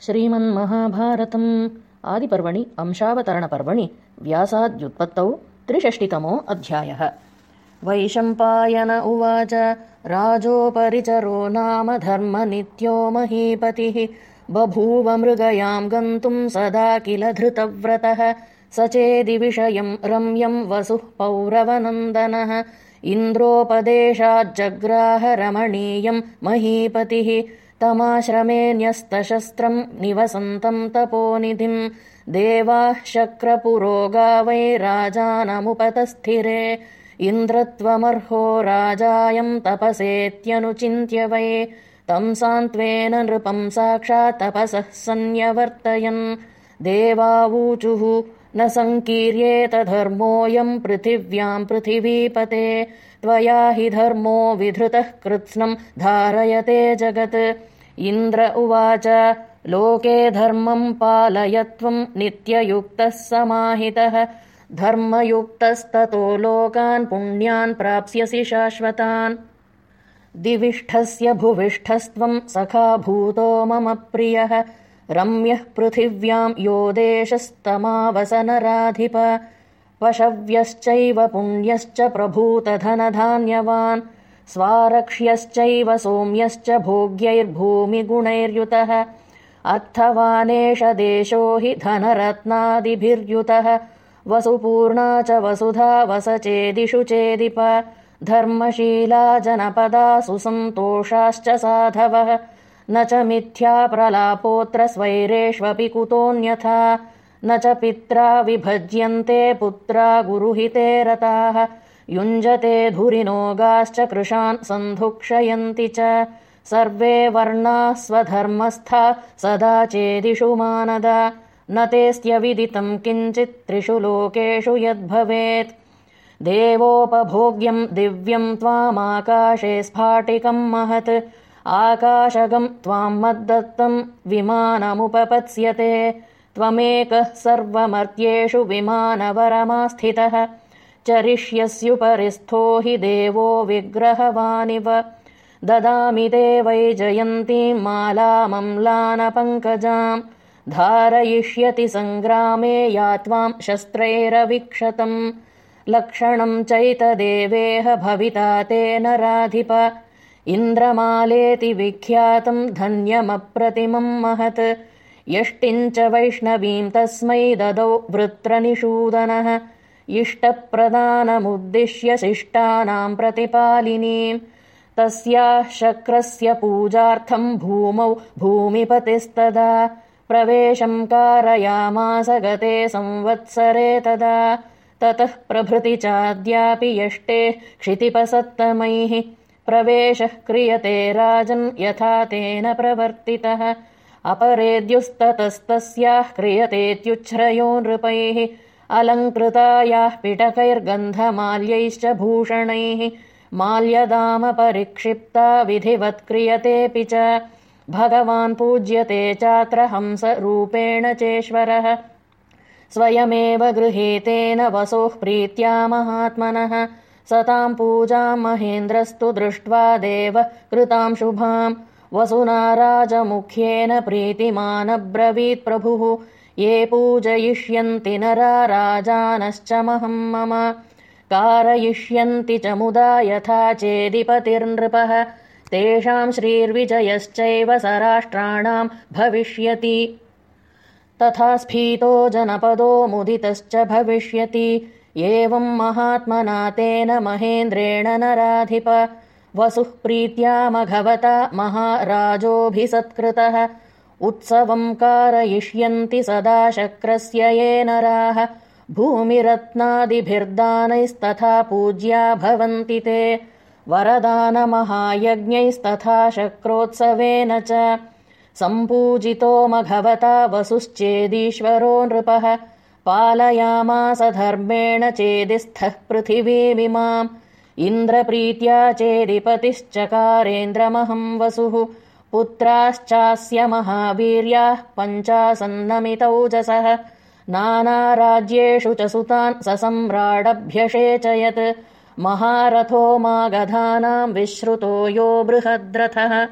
श्रीमन्महाभारतम् आदिपर्वणि अंशावतरणपर्वणि व्यासाद्युत्पत्तौ त्रिषष्टितमो अध्यायः। वैशम्पायन उवाच राजोपरिचरो नाम धर्मनित्यो महीपतिः बभूव मृगयाम् गन्तुम् सदा किल धृतव्रतः स चेदिविषयम् रम्यम् वसुः पौरवनन्दनः इन्द्रोपदेशाज्जग्राह रमणीयम् महीपतिः तमाश्रमे न्यस्तशस्त्रम् निवसन्तम् तपोनिधिम् देवाः शक्रपुरोगा वै राजानमुपतस्थिरे इन्द्रत्वमर्हो राजायम् तपसेत्यनुचिन्त्य वै तम् सान्त्वेन नृपम् साक्षात् तपसः सन्न्यवर्तयन् देवावूचुः न सङ्कीर्येत धर्मोऽयम् पृथिव्याम् पृथिवीपते त्वया हि धर्मो विधृतः कृत्स्नम् धारयते जगत्। इन्द्र उवाच लोके धर्मम् पालयत्वम् नित्ययुक्तः समाहितः। धर्मयुक्तस्ततो लोकान् पुण्यान् प्राप्स्यसि शाश्वतान्। दिविष्ठस्य भुविष्ठस्त्वम् सखा भूतो मम प्रियः रम्यः पृथिव्याम् यो देशस्तमावसनराधिप। पशव्यश्चैव पुण्यश्च प्रभूतधनधान्यवान्। स्वारक्ष्यश्चैव सोम्यश्च भोग्यैर्भूमिगुणैर्युतः। अर्थवानेष देशो हि धनरत्नादिभिर्युतः। वसुपूर्णा च वसुधा वसचेदिषु चेदिप। धर्मशीला जनपदा सुसन्तोषाश्च साधवः न च मिथ्या प्रलापोऽत्र स्वैरेष्वपि कुतोऽन्यथा न च पित्रा विभज्यन्ते पुत्रा गुरुहिते रताः। युञ्जते धुरिनोगाश्च कृशान् सन्धुक्षयन्ति च। सर्वे वर्णाः स्वधर्मस्था सदा चेदिषु मानदा। न तेऽस्त्यविदितम् किञ्चित् त्रिषु लोकेषु यद्भवेत्। देवोपभोग्यम् दिव्यम् त्वामाकाशे स्फाटिकम् महत् आकाशगम् त्वाम् मद्दत्तम् विमानमुपपत्स्यते। त्वमेकः सर्वमर्त्येषु विमानवरमास्थितः। चरिष्यस्युपरिस्थो हि देवो विग्रहवानिव। ददामि ते जयन्तीम् मालामम्लानपङ्कजाम् धारयिष्यति सङ्ग्रामे या त्वाम् शस्त्रैरविक्षतम्। लक्षणम् चैतदेवेह भविता तेन राधिप इन्द्रमालेति विख्यातम् धन्यमप्रतिमम् महत्। यष्टिम् च वैष्णवीम् तस्मै ददौ वृत्रनिषूदनः। इष्टप्रदानमुद्दिश्य शिष्टानाम् प्रतिपालिनीम् तस्याः शक्रस्य पूजार्थम् भूमौ भूमिपतिस्तदा। प्रवेशम् कारयामास गते संवत्सरे तदा। ततः प्रभृति चाद्यापि यष्टेः क्षितिपसत्तमैः प्रवेशः क्रियते राजन् यथा तेन प्रवर्तितः। अपरेद्युस्ततस्तस्याः क्रियतेत्युच्छ्रयो नृपैः। अलङ्कृतायाः पिटकैर्गन्धमाल्यैश्च भूषणैः। माल्यदामपरिक्षिप्ता विधिवत्क्रियतेऽपि च। भगवान् पूज्यते चात्र हंसरूपेण चेश्वरः। स्वयमेव गृहीतेन वसोः प्रीत्या महात्मनः सताम् पूजाम् महेन्द्रस्तु दृष्ट्वा देव कृताम् शुभाम् वसुना राजमुख्येन प्रीतिमानब्रवीत् प्रभुः। ये पूजयिष्यन्ति नरा राजानश्च महम् मम। कारयिष्यन्ति च मुदा यथा चेदिपतिर्नृपः। तेषाम् श्रीर्विजयश्चैव स राष्ट्राणाम् भविष्यति। तथा स्फीतो जनपदो मुदितश्च भविष्यति एवम् महात्मना तेन महेन्द्रेण नराधिप। वसुः प्रीत्यामघवता महाराजोऽभिसत्कृतः। उत्सवम् कारयिष्यन्ति सदा शक्रस्य ये नराः। भूमिरत्नादिभिर्दानैस्तथा पूज्या भवन्ति ते। वरदानमहायज्ञैस्तथा शक्रोत्सवेन च। सम्पूजितो मघवता वसुश्चेदीश्वरो नृपः पालयामास धर्मेण चेदिस्थः पृथिवीमिमाम्। इन्द्रप्रीत्या चेदिपतिश्चकारेन्द्रमहम् वसुः। पुत्राश्चास्य महावीर्याः पञ्चासन्नमितौजसः नानाराज्येषु च सुतान् ससम्राडभ्यषेचयत् महारथो मागधानाम् विश्रुतो यो बृहद्रथः